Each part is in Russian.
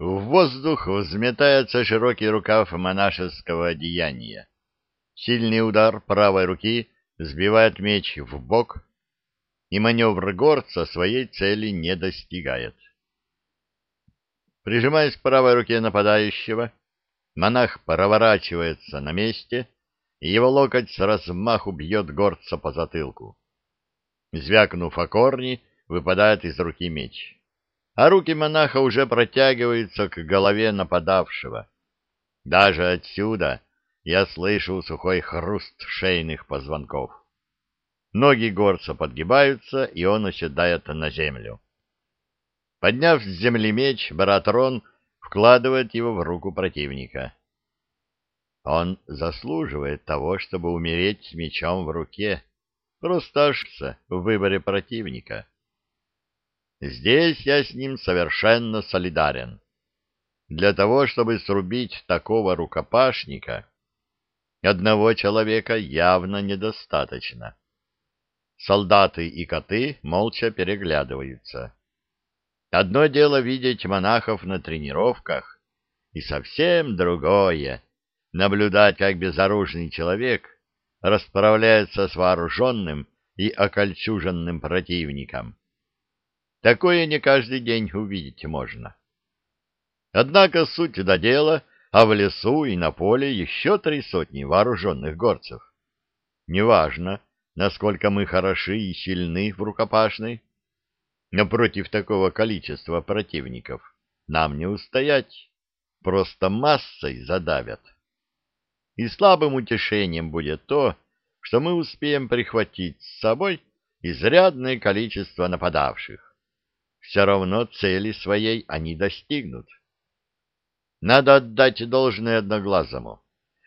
В воздух взметается широкий рукав монашеского одеяния. Сильный удар правой руки сбивает меч в бок, и маневр горца своей цели не достигает. Прижимаясь к правой руке нападающего, монах проворачивается на месте, и его локоть с размаху бьет горца по затылку. Звякнув о корни, выпадает из руки меч а руки монаха уже протягиваются к голове нападавшего. Даже отсюда я слышу сухой хруст шейных позвонков. Ноги горца подгибаются, и он оседает на землю. Подняв с земли меч, Баратрон вкладывает его в руку противника. Он заслуживает того, чтобы умереть с мечом в руке. Просто ошибся в выборе противника. Здесь я с ним совершенно солидарен. Для того, чтобы срубить такого рукопашника, одного человека явно недостаточно. Солдаты и коты молча переглядываются. Одно дело видеть монахов на тренировках, и совсем другое — наблюдать, как безоружный человек расправляется с вооруженным и окольчуженным противником. Такое не каждый день увидеть можно. Однако суть до дела, а в лесу и на поле еще три сотни вооруженных горцев. Неважно, насколько мы хороши и сильны в рукопашной, но против такого количества противников нам не устоять, просто массой задавят. И слабым утешением будет то, что мы успеем прихватить с собой изрядное количество нападавших все равно цели своей они достигнут. Надо отдать должное Одноглазому.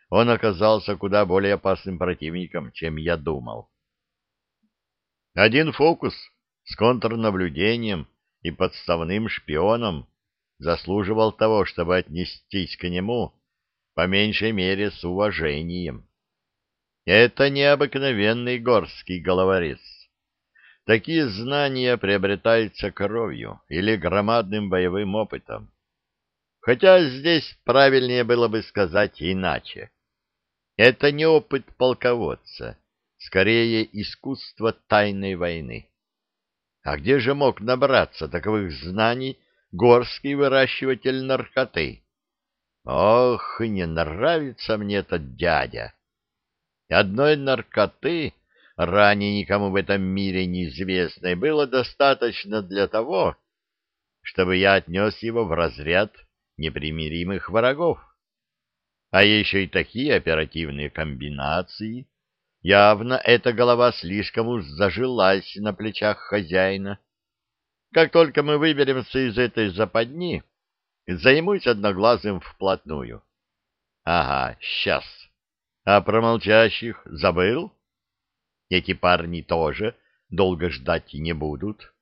Он оказался куда более опасным противником, чем я думал. Один фокус с контрнаблюдением и подставным шпионом заслуживал того, чтобы отнестись к нему по меньшей мере с уважением. Это необыкновенный горский головорез. Такие знания приобретаются кровью или громадным боевым опытом. Хотя здесь правильнее было бы сказать иначе. Это не опыт полководца, скорее искусство тайной войны. А где же мог набраться таковых знаний горский выращиватель наркоты? Ох, не нравится мне этот дядя. Одной наркоты ранее никому в этом мире неизвестной, было достаточно для того, чтобы я отнес его в разряд непримиримых врагов. А еще и такие оперативные комбинации. Явно эта голова слишком уж зажилась на плечах хозяина. Как только мы выберемся из этой западни, займусь одноглазым вплотную. Ага, сейчас. А про молчащих забыл? Эти парни тоже долго ждать не будут,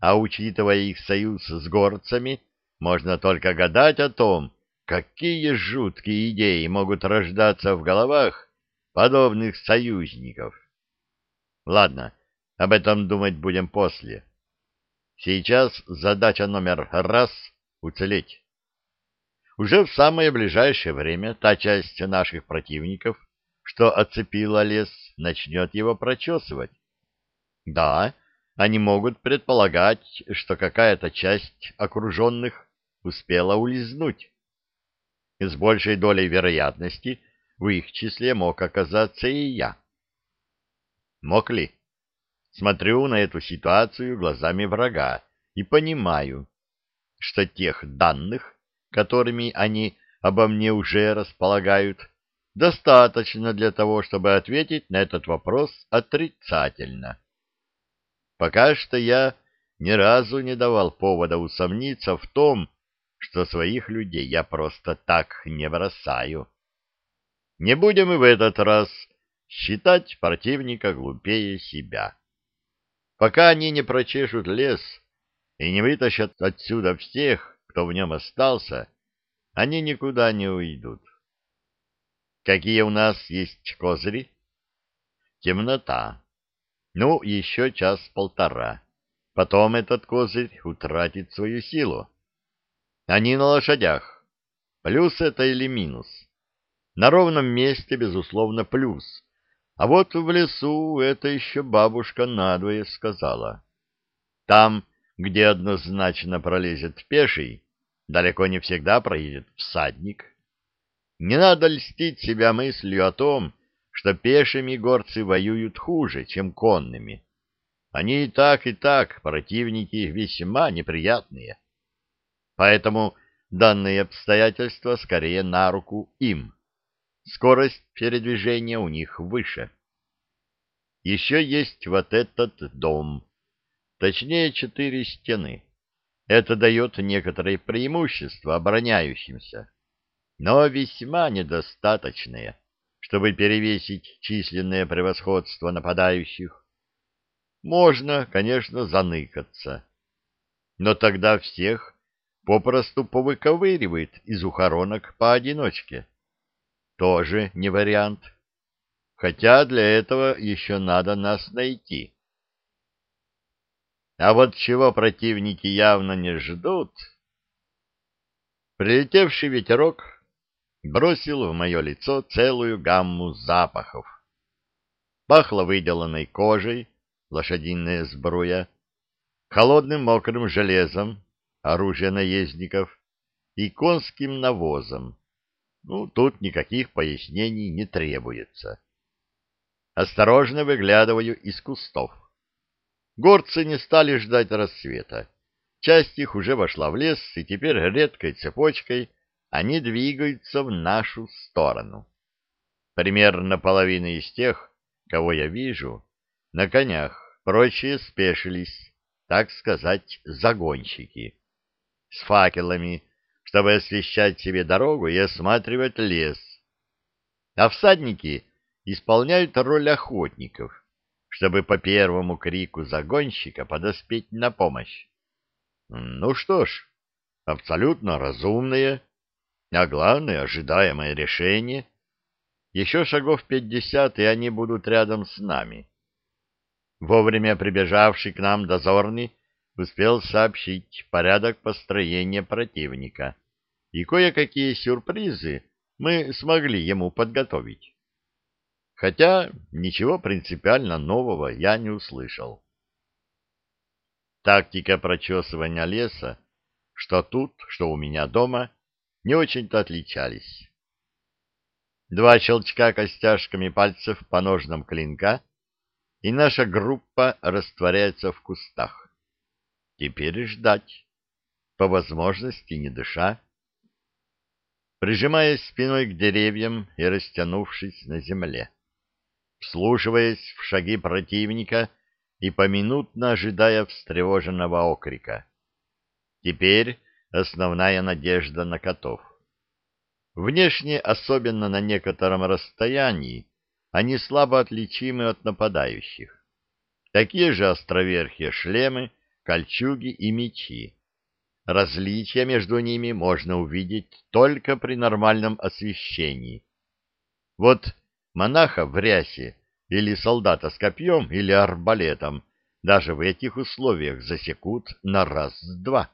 а учитывая их союз с горцами, можно только гадать о том, какие жуткие идеи могут рождаться в головах подобных союзников. Ладно, об этом думать будем после. Сейчас задача номер раз — уцелеть. Уже в самое ближайшее время та часть наших противников, что оцепила лес, начнет его прочесывать. Да, они могут предполагать, что какая-то часть окруженных успела улизнуть. С большей долей вероятности в их числе мог оказаться и я. Мог ли? Смотрю на эту ситуацию глазами врага и понимаю, что тех данных, которыми они обо мне уже располагают, достаточно для того, чтобы ответить на этот вопрос отрицательно. Пока что я ни разу не давал повода усомниться в том, что своих людей я просто так не бросаю. Не будем и в этот раз считать противника глупее себя. Пока они не прочешут лес и не вытащат отсюда всех, кто в нем остался, они никуда не уйдут. Какие у нас есть козыри? Темнота. Ну, еще час-полтора. Потом этот козырь утратит свою силу. Они на лошадях. Плюс это или минус? На ровном месте, безусловно, плюс. А вот в лесу это еще бабушка надвое сказала. Там, где однозначно пролезет пеший, далеко не всегда проедет всадник. Не надо льстить себя мыслью о том, что пешими горцы воюют хуже, чем конными. Они и так, и так противники весьма неприятные. Поэтому данные обстоятельства скорее на руку им. Скорость передвижения у них выше. Еще есть вот этот дом, точнее четыре стены. Это дает некоторые преимущества обороняющимся, но весьма недостаточные, чтобы перевесить численное превосходство нападающих. Можно, конечно, заныкаться, но тогда всех попросту повыковыривает из ухоронок поодиночке. Тоже не вариант. Хотя для этого еще надо нас найти. А вот чего противники явно не ждут... Прилетевший ветерок бросил в мое лицо целую гамму запахов. Пахло выделанной кожей, лошадиная сбруя, холодным мокрым железом, оружие наездников и конским навозом. Ну, тут никаких пояснений не требуется. Осторожно выглядываю из кустов. Горцы не стали ждать рассвета. Часть их уже вошла в лес, и теперь редкой цепочкой они двигаются в нашу сторону. Примерно половина из тех, кого я вижу, на конях, прочие спешились, так сказать, загонщики, с факелами, чтобы освещать себе дорогу и осматривать лес. А всадники исполняют роль охотников, чтобы по первому крику загонщика подоспеть на помощь. Ну что ж, абсолютно разумное, а главное, ожидаемое решение. Еще шагов пятьдесят, и они будут рядом с нами. Вовремя прибежавший к нам дозорный успел сообщить порядок построения противника, и кое-какие сюрпризы мы смогли ему подготовить хотя ничего принципиально нового я не услышал. Тактика прочесывания леса, что тут, что у меня дома, не очень-то отличались. Два щелчка костяшками пальцев по ножнам клинка, и наша группа растворяется в кустах. Теперь ждать, по возможности не дыша. Прижимаясь спиной к деревьям и растянувшись на земле вслушиваясь в шаги противника и поминутно ожидая встревоженного окрика. Теперь основная надежда на котов. Внешне, особенно на некотором расстоянии, они слабо отличимы от нападающих. Такие же островерхие шлемы, кольчуги и мечи. Различия между ними можно увидеть только при нормальном освещении. Вот монаха в рясе или солдата с копьем или арбалетом даже в этих условиях засекут на раз-два.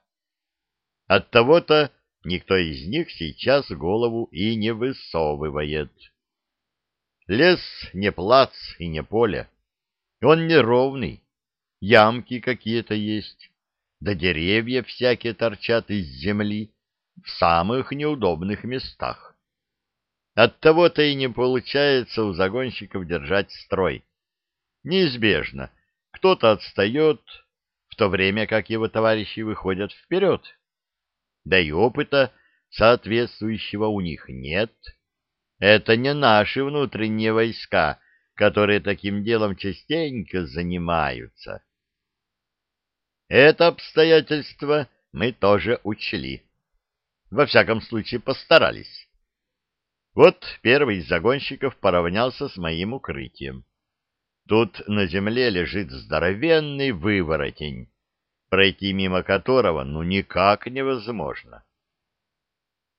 Оттого-то никто из них сейчас голову и не высовывает. Лес не плац и не поле. Он неровный, ямки какие-то есть, да деревья всякие торчат из земли в самых неудобных местах. Оттого-то и не получается у загонщиков держать строй. Неизбежно. Кто-то отстает, в то время как его товарищи выходят вперед. Да и опыта соответствующего у них нет. Это не наши внутренние войска, которые таким делом частенько занимаются. Это обстоятельство мы тоже учли. Во всяком случае, постарались. Вот первый из загонщиков поравнялся с моим укрытием. Тут на земле лежит здоровенный выворотень, пройти мимо которого ну никак невозможно.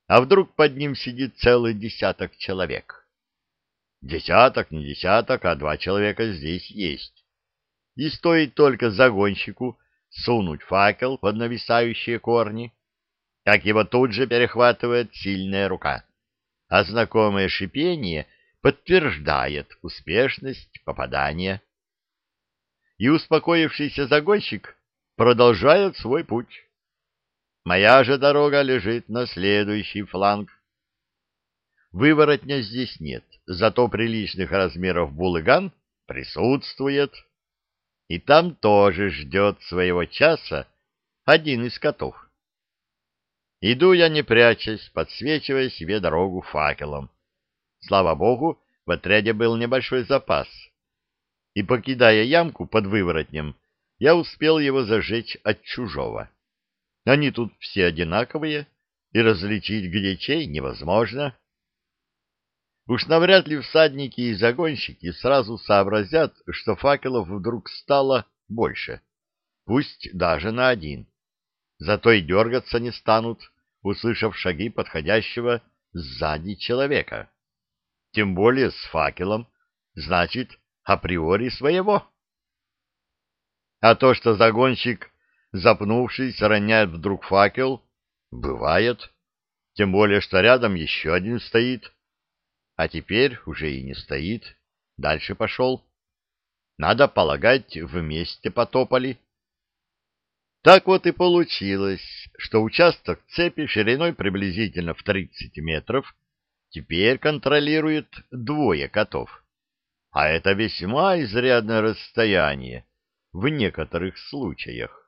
А вдруг под ним сидит целый десяток человек? Десяток, не десяток, а два человека здесь есть. И стоит только загонщику сунуть факел под нависающие корни, как его тут же перехватывает сильная рука, а знакомое шипение подтверждает успешность попадания. И успокоившийся загонщик продолжает свой путь. Моя же дорога лежит на следующий фланг. Выворотня здесь нет, зато приличных размеров булыган присутствует. И там тоже ждет своего часа один из котов. Иду я не прячась, подсвечивая себе дорогу факелом. Слава богу, в отряде был небольшой запас. И, покидая ямку под выворотнем, я успел его зажечь от чужого. Они тут все одинаковые, и различить где чей невозможно. Уж навряд ли всадники и загонщики сразу сообразят, что факелов вдруг стало больше, пусть даже на один. Зато и дергаться не станут, услышав шаги подходящего сзади человека. Тем более с факелом, значит, априори своего. А то, что загонщик, запнувшись, роняет вдруг факел, бывает. Тем более, что рядом еще один стоит. А теперь уже и не стоит. Дальше пошел. Надо полагать, вместе потопали. Так вот и получилось, что участок цепи шириной приблизительно в 30 метров теперь контролирует двое котов. А это весьма изрядное расстояние в некоторых случаях.